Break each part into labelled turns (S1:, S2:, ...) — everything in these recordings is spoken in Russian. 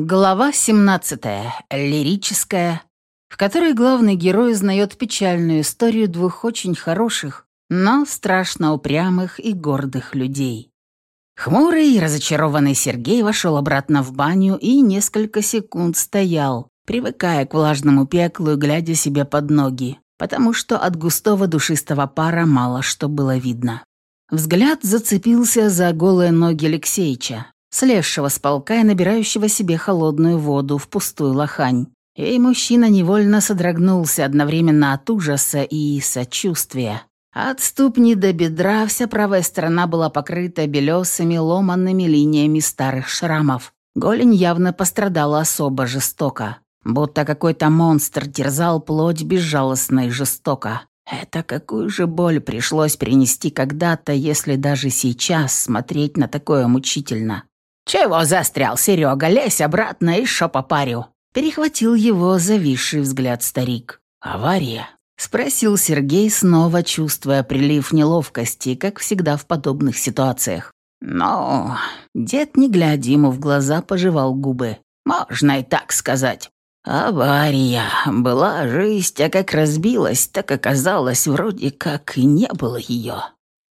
S1: Глава 17. Лирическая, в которой главный герой узнает печальную историю двух очень хороших, но страшно упрямых и гордых людей. Хмурый и разочарованный Сергей вошел обратно в баню и несколько секунд стоял, привыкая к влажному пеклу и глядя себе под ноги, потому что от густого душистого пара мало что было видно. Взгляд зацепился за голые ноги Алексеича, слезшего с полка и набирающего себе холодную воду в пустую лохань. И мужчина невольно содрогнулся одновременно от ужаса и сочувствия. От ступни до бедра вся правая сторона была покрыта белесыми ломанными линиями старых шрамов. Голень явно пострадала особо жестоко. Будто какой-то монстр терзал плоть безжалостно и жестоко. Это какую же боль пришлось принести когда-то, если даже сейчас смотреть на такое мучительно. «Чего застрял, Серега? Лезь обратно и шо попарю!» Перехватил его зависший взгляд старик. «Авария?» — спросил Сергей, снова чувствуя прилив неловкости, как всегда в подобных ситуациях. «Ну...» — дед, не глядя ему в глаза, пожевал губы. «Можно и так сказать. Авария. Была жизнь, а как разбилась, так оказалось, вроде как и не было ее.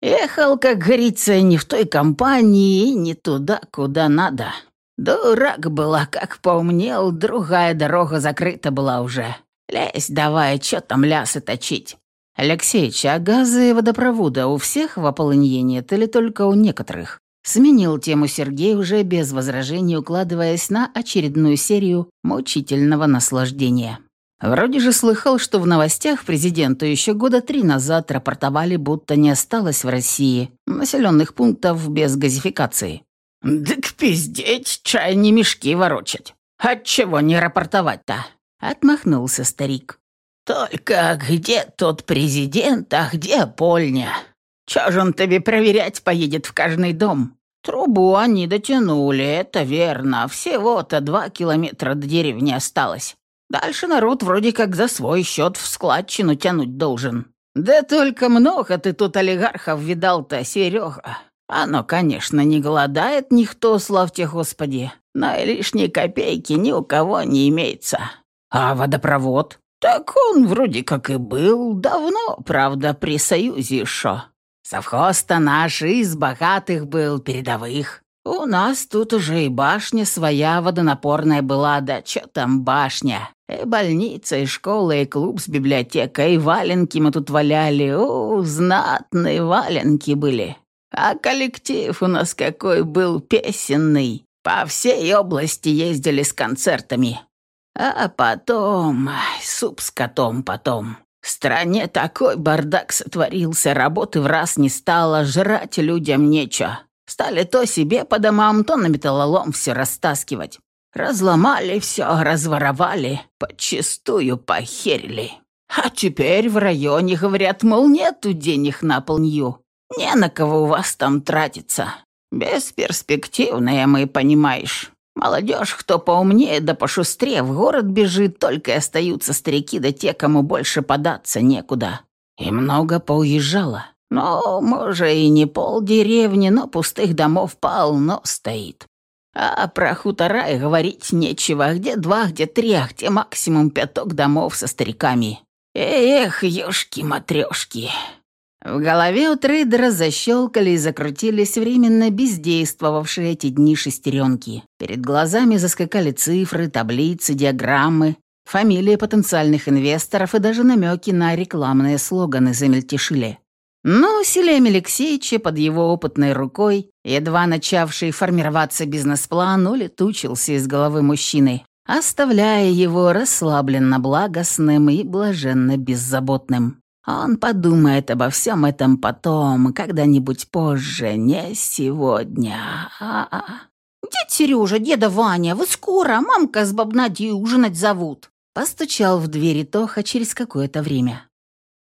S1: Ехал, как говорится, не в той компании не туда, куда надо. Дурак была, как поумнел, другая дорога закрыта была уже. Лезь давай, чё там лясы точить? Алексеич, а газы и водопровода у всех в Аполлонье нет или только у некоторых? Сменил тему Сергей уже без возражений, укладываясь на очередную серию мучительного наслаждения. Вроде же слыхал, что в новостях президенту еще года три назад рапортовали, будто не осталось в России населенных пунктов без газификации. «Так пиздеть, чай не мешки ворочать. Отчего не рапортовать-то?» — отмахнулся старик. «Только где тот президент, а где Польня? Чё же он тебе проверять поедет в каждый дом? Трубу они дотянули, это верно. Всего-то два километра до деревни осталось. Дальше народ вроде как за свой счет в складчину тянуть должен. Да только много ты тут олигархов видал-то, Серега. Оно, конечно, не голодает никто, славьте Господи, но лишней копейки ни у кого не имеется. А водопровод? Так он вроде как и был, давно, правда, при Союзе шо. Совхоз-то наш из богатых был, передовых. У нас тут уже и башня своя водонапорная была, да чё там башня. И больница, и школа, и клуб с библиотекой, и валенки мы тут валяли. О, знатные валенки были. А коллектив у нас какой был песенный. По всей области ездили с концертами. А потом... суп с котом потом. В стране такой бардак сотворился, работы в раз не стало, жрать людям нечего. Стали то себе по домам, то на металлолом все растаскивать. Разломали все, разворовали, подчистую похерили. А теперь в районе говорят, мол, нету денег на полнью. Не на кого у вас там тратиться. Бесперспективные мы, понимаешь. Молодежь, кто поумнее да пошустрее, в город бежит, только и остаются старики да те, кому больше податься некуда. И много поуезжало. Ну, может, и не пол деревни, но пустых домов полно стоит. А про хутора и говорить нечего. Где два, где три, а где максимум пяток домов со стариками. Эх, ёшки-матрёшки. В голове у трейдера защелкали и закрутились временно бездействовавшие эти дни шестеренки. Перед глазами заскакали цифры, таблицы, диаграммы, фамилии потенциальных инвесторов и даже намеки на рекламные слоганы замельтешили. Но Селем Алексеевича под его опытной рукой, едва начавший формироваться бизнес-план, улетучился из головы мужчины, оставляя его расслабленно благостным и блаженно беззаботным. Он подумает обо всем этом потом, когда-нибудь позже, не сегодня. А -а -а.
S2: «Дед Сережа, деда Ваня, вы скоро, мамка с бабнадей ужинать зовут!»
S1: Постучал в двери Тоха через какое-то время.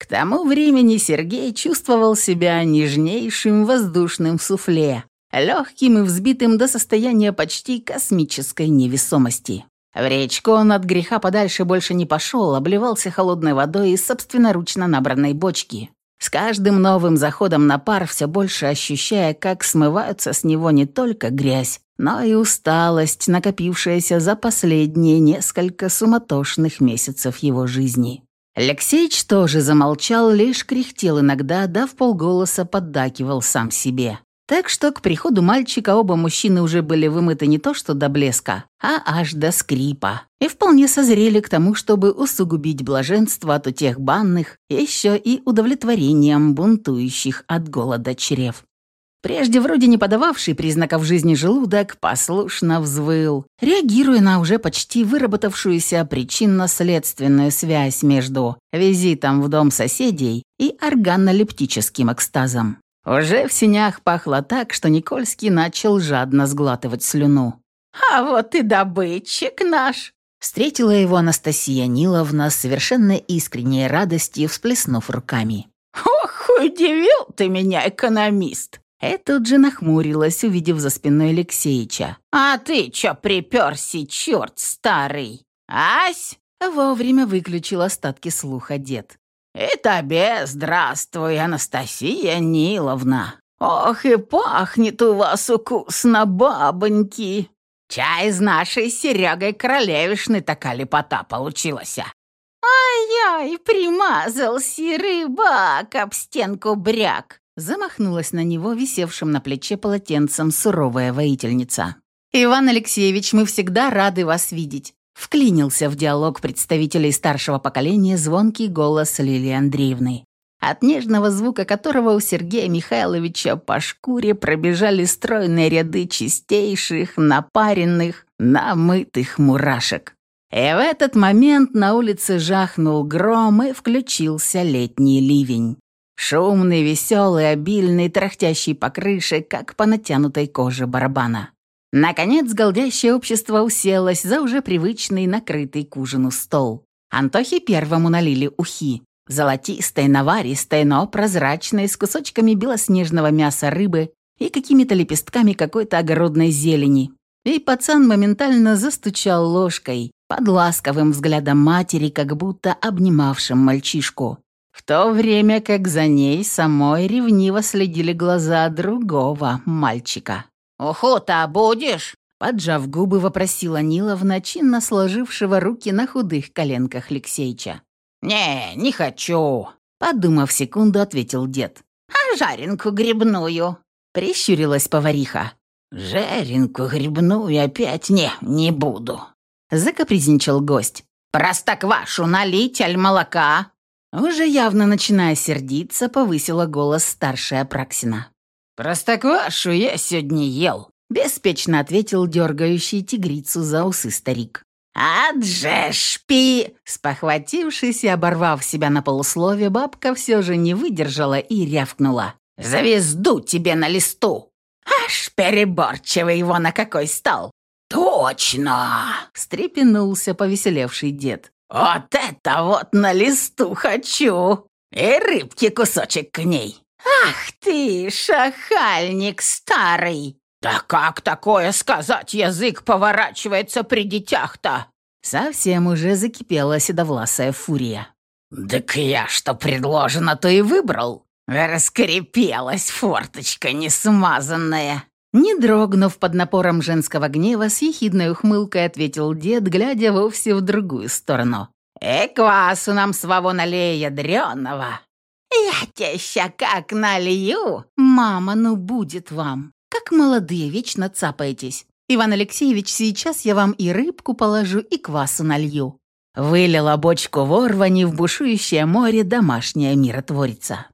S1: К тому времени Сергей чувствовал себя нежнейшим воздушным суфле, легким и взбитым до состояния почти космической невесомости. В речку он от греха подальше больше не пошел, обливался холодной водой из собственноручно набранной бочки. С каждым новым заходом на пар все больше ощущая, как смываются с него не только грязь, но и усталость, накопившаяся за последние несколько суматошных месяцев его жизни. Алексеич тоже замолчал, лишь кряхтел иногда, да в полголоса поддакивал сам себе. Так что к приходу мальчика оба мужчины уже были вымыты не то что до блеска, а аж до скрипа, и вполне созрели к тому, чтобы усугубить блаженство от утех банных, еще и удовлетворением бунтующих от голода чрев. Прежде вроде не подававший признаков жизни желудок послушно взвыл, реагируя на уже почти выработавшуюся причинно-следственную связь между визитом в дом соседей и органолептическим экстазом. Уже в синях пахло так, что Никольский начал жадно сглатывать слюну.
S2: «А вот и добытчик наш!»
S1: Встретила его Анастасия Ниловна с совершенно искренней радостью, всплеснув руками.
S2: «Ох, удивил ты меня, экономист!»
S1: И тут же нахмурилась, увидев за спиной Алексеича.
S2: «А ты чё приперся, черт старый? Ась?»
S1: Вовремя выключил остатки слуха дед.
S2: «И тебе здравствуй, Анастасия Ниловна! Ох, и пахнет у вас вкусно, бабоньки! Чай из нашей Серегой Королевишны такая лепота получилась!» «Ай-яй, примазался рыбак об стенку бряк!»
S1: Замахнулась на него висевшим на плече полотенцем суровая воительница.
S3: «Иван Алексеевич, мы всегда рады вас видеть.
S1: Вклинился в диалог представителей старшего поколения звонкий голос Лилии Андреевны, от нежного звука которого у Сергея Михайловича по шкуре пробежали стройные ряды чистейших, напаренных, намытых мурашек. И в этот момент на улице жахнул гром и включился летний ливень. Шумный, веселый, обильный, трахтящий по крыше, как по натянутой коже барабана. Наконец, голдящее общество уселось за уже привычный накрытый к ужину стол. Антохе первому налили ухи. Золотистой, наваристой, но прозрачной, с кусочками белоснежного мяса рыбы и какими-то лепестками какой-то огородной зелени. И пацан моментально застучал ложкой под ласковым взглядом матери, как будто обнимавшим мальчишку. В то время как за ней самой ревниво следили глаза другого мальчика.
S2: «Уху-то будешь?»
S1: Поджав губы, вопросила Ниловна, чинно сложившего руки на худых коленках Алексеича.
S2: «Не, не хочу», —
S1: подумав секунду, ответил дед.
S2: «А жаренку грибную?»
S1: — прищурилась повариха.
S2: «Жаренку грибную опять не, не буду», —
S1: закапризничал гость.
S2: «Простоквашу налить, аль молока?»
S1: Уже явно начиная сердиться, повысила голос старшая Праксина.
S2: «Простоквашу я сегодня ел», —
S1: беспечно ответил дергающий тигрицу за усы старик.
S2: «Аджешпи!»
S1: Спохватившись и оборвав себя на полуслове, бабка все же не выдержала и рявкнула.
S2: «Звезду тебе на листу! Аж переборчивый его на какой стал!» «Точно!» — встрепенулся повеселевший дед. «Вот это вот на листу хочу! И рыбки кусочек к ней!» «Ах ты, шахальник старый!» «Да как такое сказать, язык поворачивается при детях-то?»
S1: Совсем уже закипела седовласая фурия.
S2: «Так я что предложено, то и выбрал. Раскрепелась форточка несмазанная».
S1: Не дрогнув под напором женского гнева, с ехидной ухмылкой ответил дед, глядя вовсе в другую сторону.
S2: «И квасу нам своего налей ядреного!» «Я тебе как налью!»
S1: «Мама, ну будет вам! Как молодые, вечно цапаетесь! Иван Алексеевич, сейчас я вам и рыбку положу, и квасу налью!» Вылила бочку ворвани в бушующее море домашняя миротворица.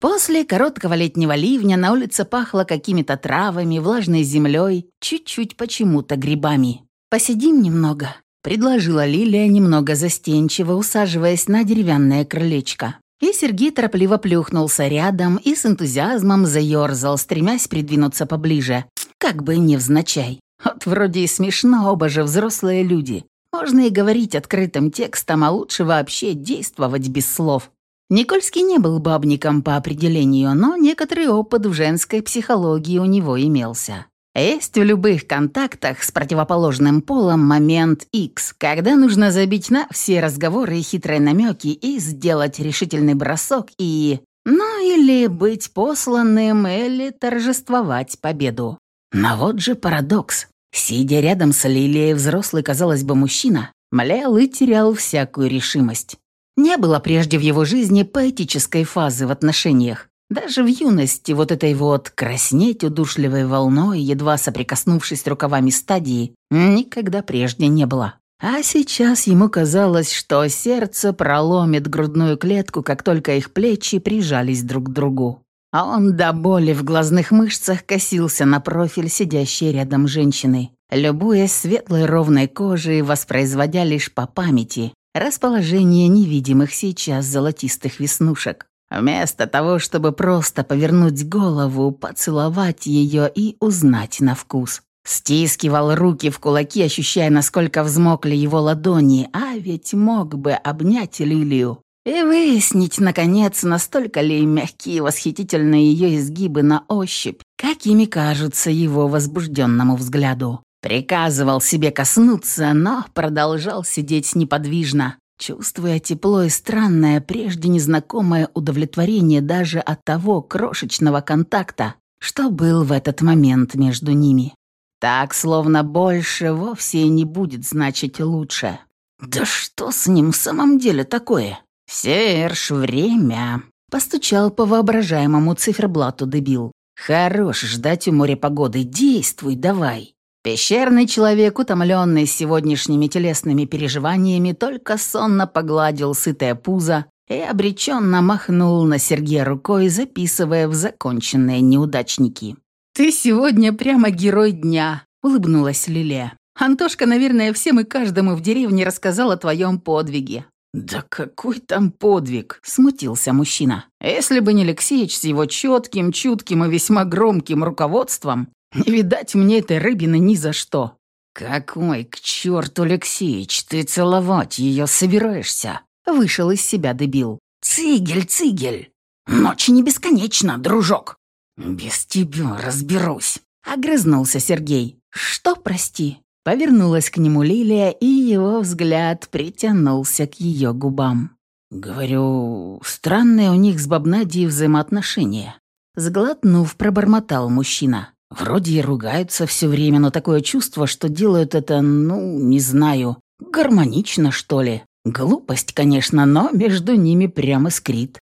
S1: После короткого летнего ливня на улице пахло какими-то травами, влажной землей, чуть-чуть почему-то грибами. «Посидим немного», — предложила Лилия, немного застенчиво, усаживаясь на деревянное крылечко. И Сергей торопливо плюхнулся рядом и с энтузиазмом заерзал, стремясь придвинуться поближе, как бы невзначай. Вот вроде и смешно, оба же взрослые люди. Можно и говорить открытым текстом, а лучше вообще действовать без слов. Никольский не был бабником по определению, но некоторый опыт в женской психологии у него имелся. Есть в любых контактах с противоположным полом момент X, когда нужно забить на все разговоры и хитрые намеки и сделать решительный бросок и... Ну или быть посланным, или торжествовать победу. Но вот же парадокс. Сидя рядом с Лилией, взрослый, казалось бы, мужчина, млел и терял всякую решимость. Не было прежде в его жизни поэтической фазы в отношениях. Даже в юности вот этой вот краснеть удушливой волной, едва соприкоснувшись рукавами стадии, никогда прежде не было. А сейчас ему казалось, что сердце проломит грудную клетку, как только их плечи прижались друг к другу. А он до боли в глазных мышцах косился на профиль сидящей рядом женщины, любуясь светлой ровной кожей, воспроизводя лишь по памяти расположение невидимых сейчас золотистых веснушек. Вместо того, чтобы просто повернуть голову, поцеловать ее и узнать на вкус. Стискивал руки в кулаки, ощущая, насколько взмокли его ладони, а ведь мог бы обнять Лилию и выяснить, наконец, настолько ли мягкие и восхитительные ее изгибы на ощупь, какими кажутся его возбужденному взгляду. Приказывал себе коснуться, но продолжал сидеть неподвижно, чувствуя тепло и странное, прежде незнакомое удовлетворение даже от того крошечного контакта, что был в этот момент между ними. Так, словно больше вовсе не будет значить лучше. Да что с ним в самом деле такое? Серж, время. Постучал по воображаемому циферблату дебил. Хорош ждать у моря погоды, действуй давай. Пещерный человек, утомленный сегодняшними телесными переживаниями, только сонно погладил сытое пузо и обреченно махнул на Сергея рукой, записывая в законченные неудачники.
S3: «Ты сегодня прямо герой дня», — улыбнулась Лилия. «Антошка, наверное, всем и каждому в деревне рассказал о твоем подвиге».
S1: «Да какой там подвиг!» — смутился мужчина. «Если бы не Алексеич с его четким, чутким и весьма громким руководством, не видать мне этой рыбины ни за что». «Какой к черту, Алексеич, ты целовать ее собираешься?» Вышел из себя дебил. «Цигель, цигель! Ночь не бесконечна, дружок!» «Без тебя разберусь», — огрызнулся Сергей. «Что, прости?» Повернулась к нему Лилия, и его взгляд притянулся к ее губам. «Говорю, странные у них с Бабнадией взаимоотношения». Сглотнув, пробормотал мужчина. Вроде и ругаются все время, но такое чувство, что делают это, ну, не знаю, гармонично, что ли. Глупость, конечно, но между ними прямо скрит.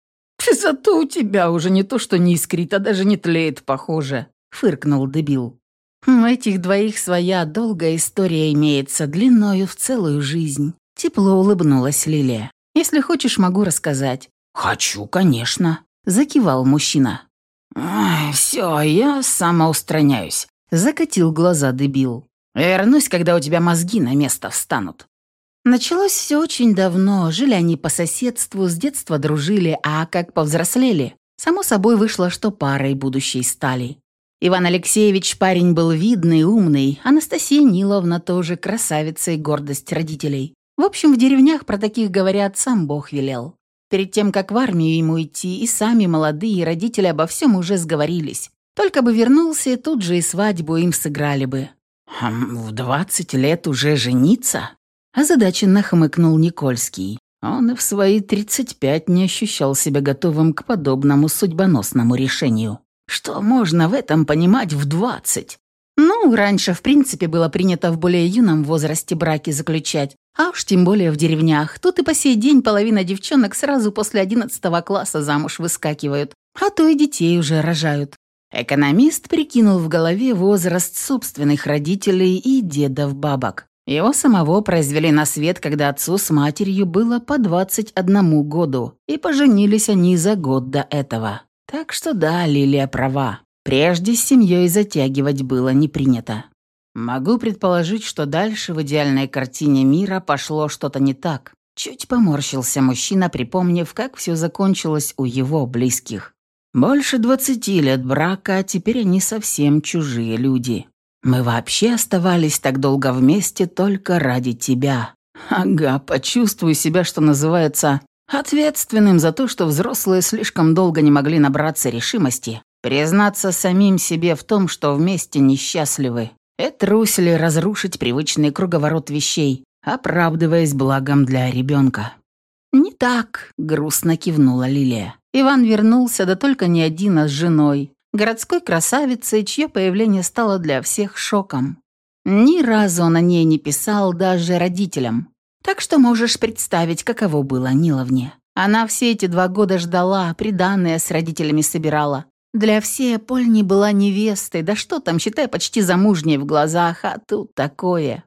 S3: «Зато у тебя уже не то, что не искрит, а даже не тлеет, похоже», — фыркнул дебил.
S1: «У этих двоих своя долгая история имеется, длиною в целую жизнь». Тепло улыбнулась Лилия. «Если хочешь, могу рассказать». «Хочу, конечно», — закивал мужчина. «Ой, все, я самоустраняюсь», — закатил глаза дебил. «Вернусь, когда у тебя мозги на место встанут». Началось все очень давно, жили они по соседству, с детства дружили, а как повзрослели, само собой вышло, что парой будущей стали. Иван Алексеевич парень был видный, умный, Анастасия Ниловна тоже красавица и гордость родителей. В общем, в деревнях про таких говорят, сам Бог велел. Перед тем, как в армию ему идти, и сами молодые родители обо всем уже сговорились. Только бы вернулся, и тут же и свадьбу им сыграли бы. «Хм, «В двадцать лет уже жениться?» Озадаченно хмыкнул Никольский. Он и в свои тридцать пять не ощущал себя готовым к подобному судьбоносному решению. Что можно в этом понимать в двадцать? Ну, раньше, в принципе, было принято в более юном возрасте браки заключать, а уж тем более в деревнях. Тут и по сей день половина девчонок сразу после одиннадцатого класса замуж выскакивают, а то и детей уже рожают. Экономист прикинул в голове возраст собственных родителей и дедов-бабок. Его самого произвели на свет, когда отцу с матерью было по 21 году, и поженились они за год до этого. Так что да, Лилия права. Прежде с семьей затягивать было не принято. Могу предположить, что дальше в идеальной картине мира пошло что-то не так. Чуть поморщился мужчина, припомнив, как все закончилось у его близких. Больше двадцати лет брака, а теперь они совсем чужие люди. Мы вообще оставались так долго вместе только ради тебя. Ага, почувствуй себя, что называется, ответственным за то, что взрослые слишком долго не могли набраться решимости, признаться самим себе в том, что вместе несчастливы, и трусили разрушить привычный круговорот вещей, оправдываясь благом для ребенка. «Не так», — грустно кивнула Лилия. Иван вернулся, да только не один, а с женой, городской красавицей, чье появление стало для всех шоком. Ни разу он о ней не писал даже родителям. Так что можешь представить, каково было Ниловне. Она все эти два года ждала, приданное с родителями собирала. Для всей Польни была невестой, да что там, считай, почти замужней в глазах, а тут такое.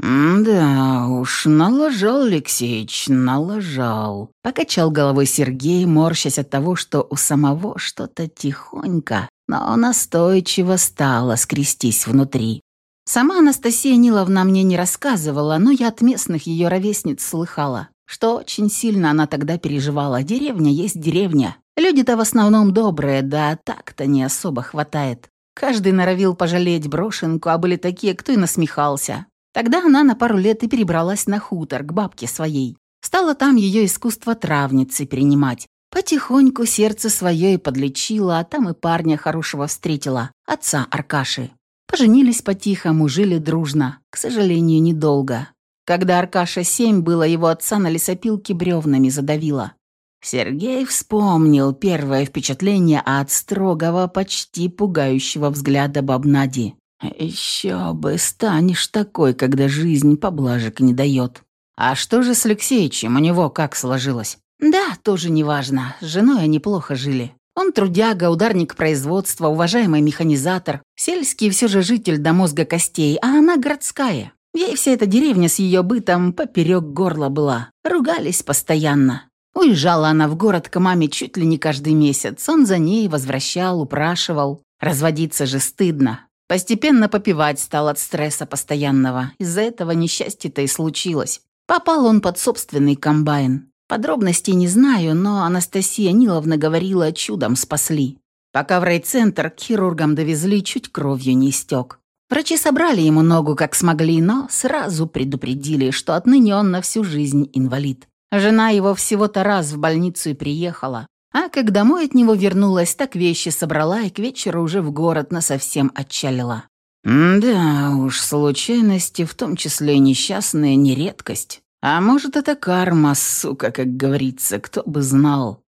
S2: «Да уж, налажал Алексеич, налажал», —
S1: покачал головой Сергей, морщась от того, что у самого что-то тихонько, но настойчиво стало скрестись внутри. Сама Анастасия Ниловна мне не рассказывала, но я от местных ее ровесниц слыхала, что очень сильно она тогда переживала. Деревня есть деревня. Люди-то в основном добрые, да так-то не особо хватает. Каждый норовил пожалеть брошенку, а были такие, кто и насмехался. Тогда она на пару лет и перебралась на хутор к бабке своей. Стала там ее искусство травницы принимать. Потихоньку сердце свое и подлечила, а там и парня хорошего встретила, отца Аркаши. Поженились по-тихому, жили дружно, к сожалению, недолго. Когда Аркаша семь было, его отца на лесопилке бревнами задавило. Сергей вспомнил первое впечатление от строгого, почти пугающего взгляда бабнади. «Еще бы станешь такой, когда жизнь поблажек не дает». «А что же с Алексеичем? У него как сложилось?» «Да, тоже неважно. С женой они плохо жили. Он трудяга, ударник производства, уважаемый механизатор, сельский все же житель до мозга костей, а она городская. Ей вся эта деревня с ее бытом поперек горла была. Ругались постоянно. Уезжала она в город к маме чуть ли не каждый месяц. Он за ней возвращал, упрашивал. Разводиться же стыдно. Постепенно попивать стал от стресса постоянного. Из-за этого несчастье-то и случилось. Попал он под собственный комбайн. Подробностей не знаю, но Анастасия Ниловна говорила, чудом спасли. Пока в райцентр к хирургам довезли, чуть кровью не истек. Врачи собрали ему ногу как смогли, но сразу предупредили, что отныне он на всю жизнь инвалид. Жена его всего-то раз в больницу и приехала. А как домой от него вернулась, так вещи собрала и к вечеру уже в город насовсем отчалила.
S2: «Да уж, случайности, в том числе и несчастные, не редкость. А может, это карма, сука, как говорится, кто бы знал.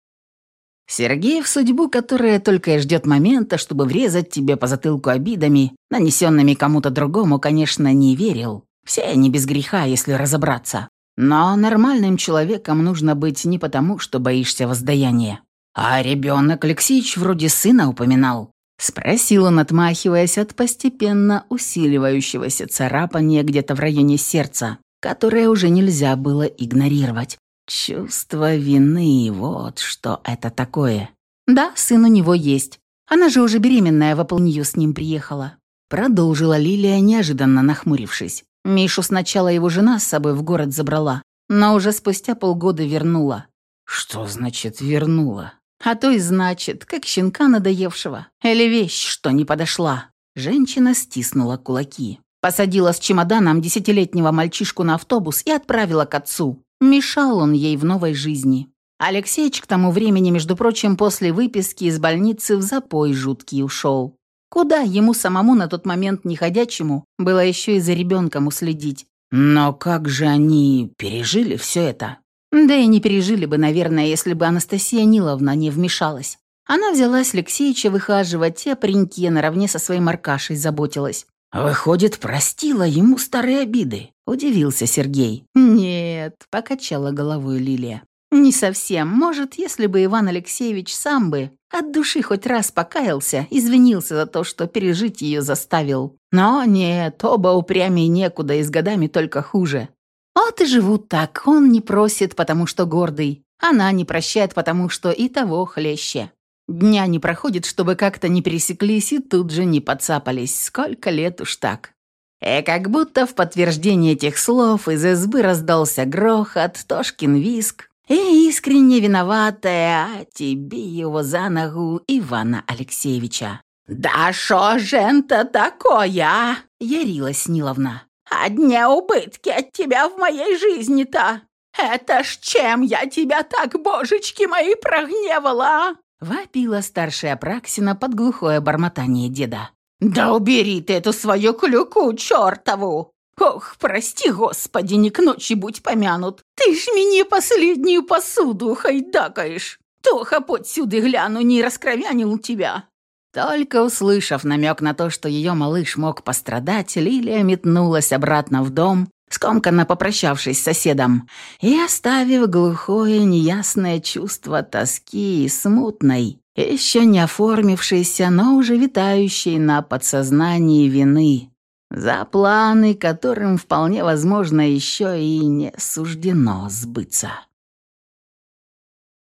S1: Сергей в судьбу, которая только и ждет момента, чтобы врезать тебе по затылку обидами, нанесенными кому-то другому, конечно, не верил. Все они без греха, если разобраться. Но нормальным человеком нужно быть не потому, что боишься воздаяния. А ребенок Алексеевич вроде сына упоминал. Спросил он, отмахиваясь от постепенно усиливающегося царапания где-то в районе сердца которое уже нельзя было игнорировать. Чувство вины, вот что это такое. Да, сын у него есть. Она же уже беременная в с ним приехала. Продолжила Лилия, неожиданно нахмурившись. Мишу сначала его жена с собой в город забрала, но уже спустя полгода вернула.
S2: Что значит вернула?
S1: А то и значит, как щенка надоевшего. Или вещь, что не подошла. Женщина стиснула кулаки. Посадила с чемоданом десятилетнего мальчишку на автобус и отправила к отцу. Мешал он ей в новой жизни. Алексеич к тому времени, между прочим, после выписки из больницы в запой жуткий ушел. Куда ему самому на тот момент неходячему было еще и за ребенком уследить.
S2: Но как же они пережили все это?
S1: Да и не пережили бы, наверное, если бы Анастасия Ниловна не вмешалась. Она взялась Алексеича выхаживать, о пареньке наравне со своим Аркашей заботилась.
S2: «Выходит, простила ему старые обиды», — удивился Сергей.
S1: «Нет», — покачала головой Лилия. «Не совсем. Может, если бы Иван Алексеевич сам бы от души хоть раз покаялся, извинился за то, что пережить ее заставил. Но нет, оба упрямей некуда и с годами только хуже. Вот и живут так. Он не просит, потому что гордый. Она не прощает, потому что и того хлеще. Дня не проходит, чтобы как-то не пересеклись и тут же не подцапались. Сколько лет уж так. И как будто в подтверждение этих слов из избы раздался грохот, Тошкин виск и искренне виноватая, а тебе его за ногу Ивана Алексеевича. «Да шо жен-то такое?» — ярилась Ниловна. «Одни убытки от тебя в моей жизни-то! Это ж чем я тебя так, божечки мои, прогневала? Вопила старшая Апраксина под глухое бормотание деда. «Да убери ты эту свою клюку чертову! Ох, прости, господи, не к ночи будь помянут! Ты ж мне последнюю посуду хайдакаешь! Тоха подсюды гляну, не раскровянил тебя!» Только услышав намек на то, что ее малыш мог пострадать, Лилия метнулась обратно в дом, скомканно попрощавшись с соседом, и оставив глухое неясное чувство тоски и смутной, еще не оформившейся, но уже витающей на подсознании вины, за планы, которым вполне возможно еще и не суждено сбыться.